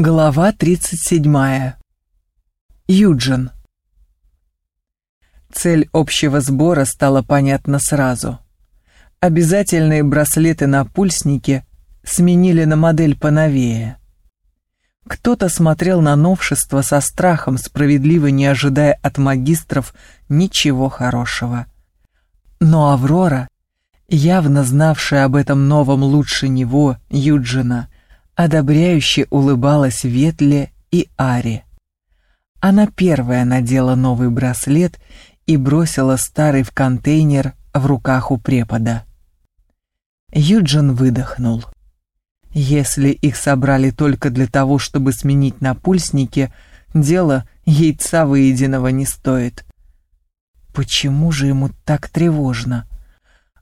Глава 37. Юджин. Цель общего сбора стала понятна сразу. Обязательные браслеты на пульснике сменили на модель поновее. Кто-то смотрел на новшество со страхом, справедливо не ожидая от магистров ничего хорошего. Но Аврора, явно знавшая об этом новом лучше него, Юджина, одобряюще улыбалась Ветле и Ари. Она первая надела новый браслет и бросила старый в контейнер в руках у препода. Юджин выдохнул. Если их собрали только для того, чтобы сменить на пульснике, дело яйца выеденного не стоит. Почему же ему так тревожно?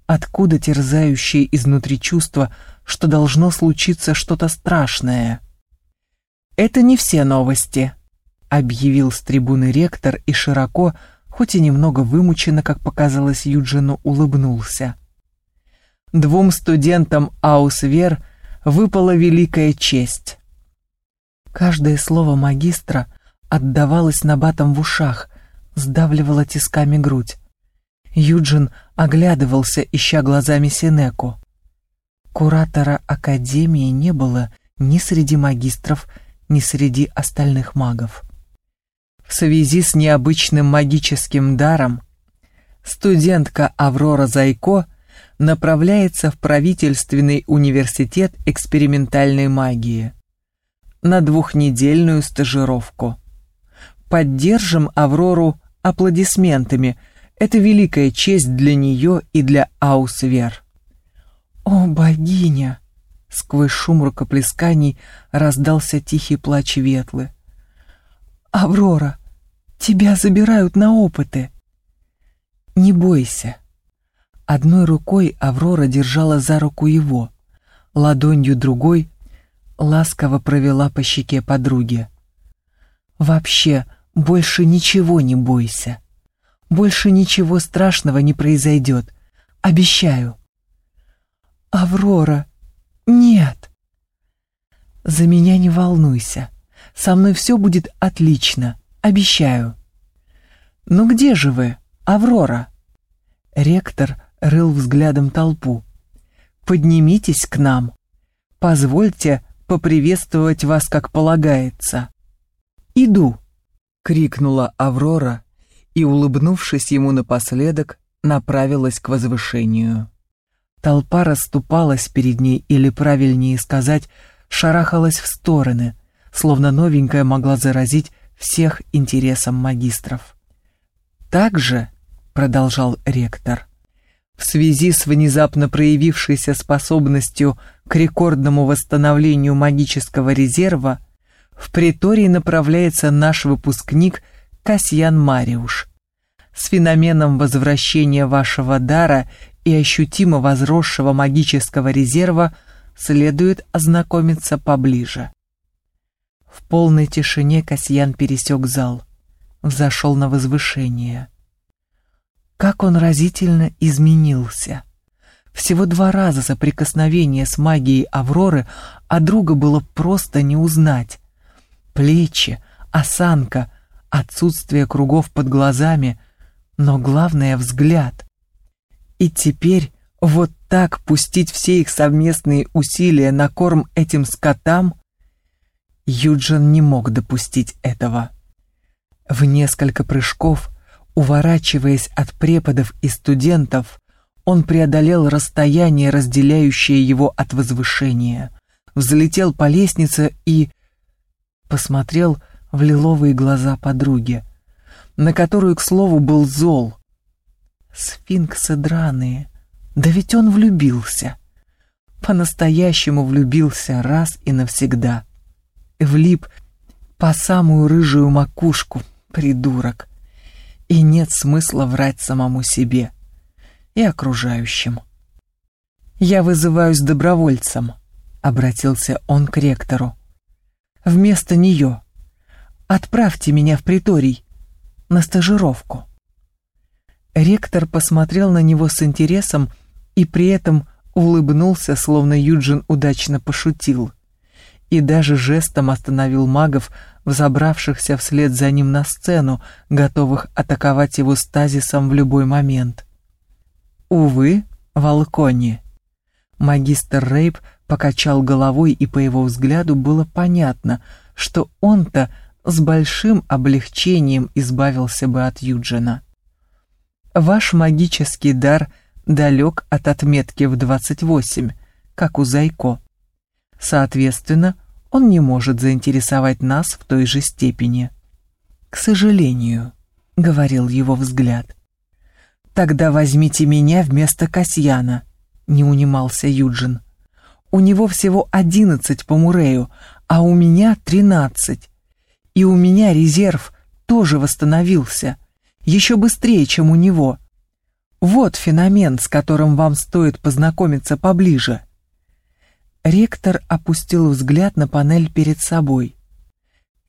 Откуда терзающее изнутри чувство, что должно случиться что-то страшное. «Это не все новости», — объявил с трибуны ректор и широко, хоть и немного вымученно, как показалось Юджину, улыбнулся. Двум студентам Аусвер выпала великая честь. Каждое слово магистра отдавалось набатом в ушах, сдавливало тисками грудь. Юджин оглядывался, ища глазами Синеку. Куратора Академии не было ни среди магистров, ни среди остальных магов. В связи с необычным магическим даром студентка Аврора Зайко направляется в правительственный университет экспериментальной магии на двухнедельную стажировку. Поддержим Аврору аплодисментами. Это великая честь для нее и для Аусвер. «О, богиня!» Сквозь шум рукоплесканий раздался тихий плач Ветлы. «Аврора, тебя забирают на опыты!» «Не бойся!» Одной рукой Аврора держала за руку его, ладонью другой ласково провела по щеке подруги. «Вообще, больше ничего не бойся. Больше ничего страшного не произойдет. Обещаю!» «Аврора! Нет!» «За меня не волнуйся. Со мной все будет отлично, обещаю». «Ну где же вы, Аврора?» Ректор рыл взглядом толпу. «Поднимитесь к нам. Позвольте поприветствовать вас, как полагается». «Иду!» — крикнула Аврора и, улыбнувшись ему напоследок, направилась к возвышению. Толпа расступалась перед ней, или, правильнее сказать, шарахалась в стороны, словно новенькая могла заразить всех интересом магистров. «Также», — продолжал ректор, — «в связи с внезапно проявившейся способностью к рекордному восстановлению магического резерва, в притории направляется наш выпускник Касьян Мариуш. С феноменом возвращения вашего дара и ощутимо возросшего магического резерва следует ознакомиться поближе. В полной тишине Касьян пересек зал, взошел на возвышение. Как он разительно изменился! Всего два раза соприкосновение с магией Авроры, а друга было просто не узнать. Плечи, осанка, отсутствие кругов под глазами, но главное — взгляд. И теперь вот так пустить все их совместные усилия на корм этим скотам? Юджин не мог допустить этого. В несколько прыжков, уворачиваясь от преподов и студентов, он преодолел расстояние, разделяющее его от возвышения, взлетел по лестнице и... посмотрел в лиловые глаза подруги, на которую, к слову, был зол, Сфинксы драные. Да ведь он влюбился. По-настоящему влюбился раз и навсегда. Влип по самую рыжую макушку, придурок. И нет смысла врать самому себе и окружающим. «Я вызываюсь добровольцем», — обратился он к ректору. «Вместо нее отправьте меня в приторий на стажировку». Ректор посмотрел на него с интересом и при этом улыбнулся, словно Юджин удачно пошутил. и даже жестом остановил магов, взобравшихся вслед за ним на сцену, готовых атаковать его стазисом в любой момент. Увы, Волкони. Магистр Рейп покачал головой, и по его взгляду было понятно, что он-то с большим облегчением избавился бы от Юджина. Ваш магический дар далек от отметки в 28, как у Зайко. Соответственно, он не может заинтересовать нас в той же степени. К сожалению, говорил его взгляд. Тогда возьмите меня вместо Касьяна, не унимался Юджин. У него всего одиннадцать по Мурею, а у меня тринадцать. И у меня резерв тоже восстановился, еще быстрее, чем у него. Вот феномен, с которым вам стоит познакомиться поближе. Ректор опустил взгляд на панель перед собой.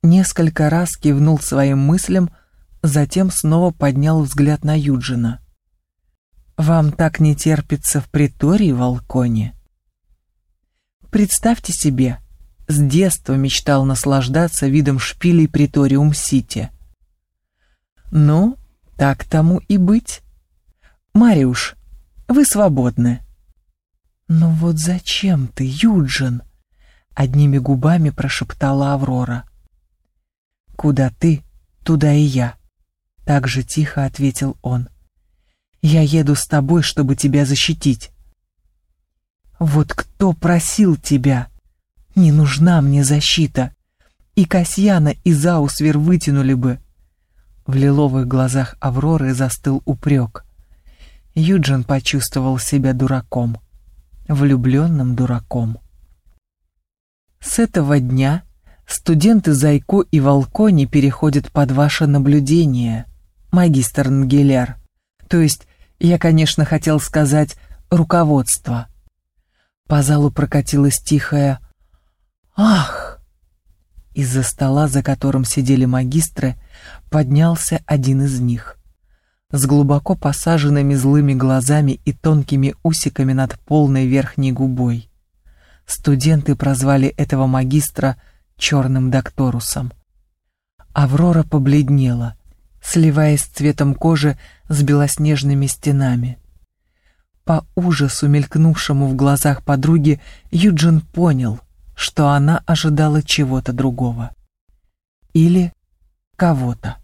Несколько раз кивнул своим мыслям, затем снова поднял взгляд на Юджина. «Вам так не терпится в притории, Волконе?» Представьте себе, с детства мечтал наслаждаться видом шпилей Приториум-Сити. Ну, так тому и быть. Мариуш, вы свободны. «Ну вот зачем ты, Юджин?» — одними губами прошептала Аврора. «Куда ты, туда и я», — так же тихо ответил он. «Я еду с тобой, чтобы тебя защитить». «Вот кто просил тебя? Не нужна мне защита. И Касьяна, и Заусвер вытянули бы». В лиловых глазах Авроры застыл упрек. Юджин почувствовал себя дураком влюбленным дураком. С этого дня студенты Зайко и Волкони переходят под ваше наблюдение, магистр Нгеляр. То есть, я, конечно, хотел сказать руководство. По залу прокатилось тихое «Ах!». Из-за стола, за которым сидели магистры, поднялся один из них с глубоко посаженными злыми глазами и тонкими усиками над полной верхней губой. Студенты прозвали этого магистра черным докторусом. Аврора побледнела, сливаясь цветом кожи с белоснежными стенами. По ужасу, мелькнувшему в глазах подруги, Юджин понял, что она ожидала чего-то другого. Или кого-то.